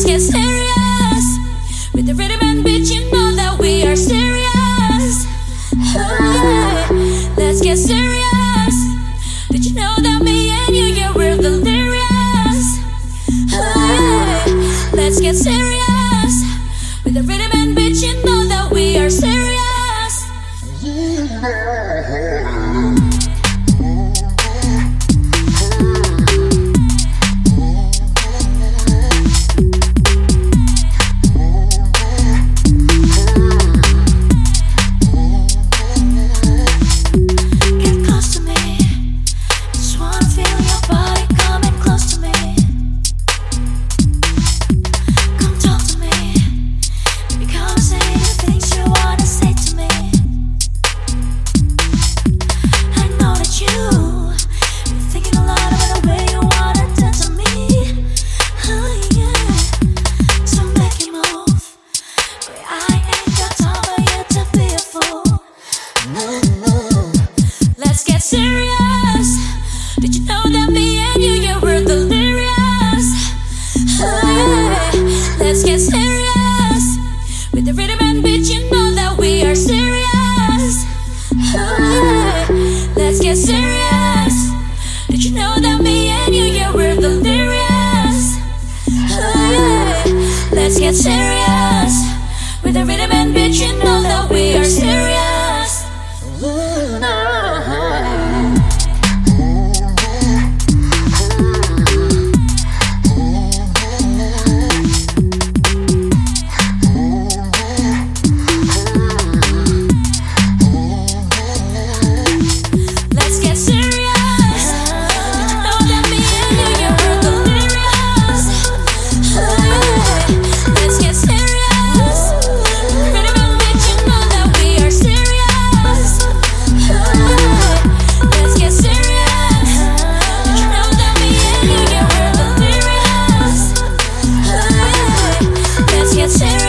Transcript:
let's get serious. With the rhythm and bitch. you know that we are serious. Hey, let's get serious. Did you know that me and you, yeah, we're delirious? Hey, let's get serious. With the rhythm and bitch. you know that we are serious. Yeah. get serious with the rhythm and beat. You know that we are serious. watching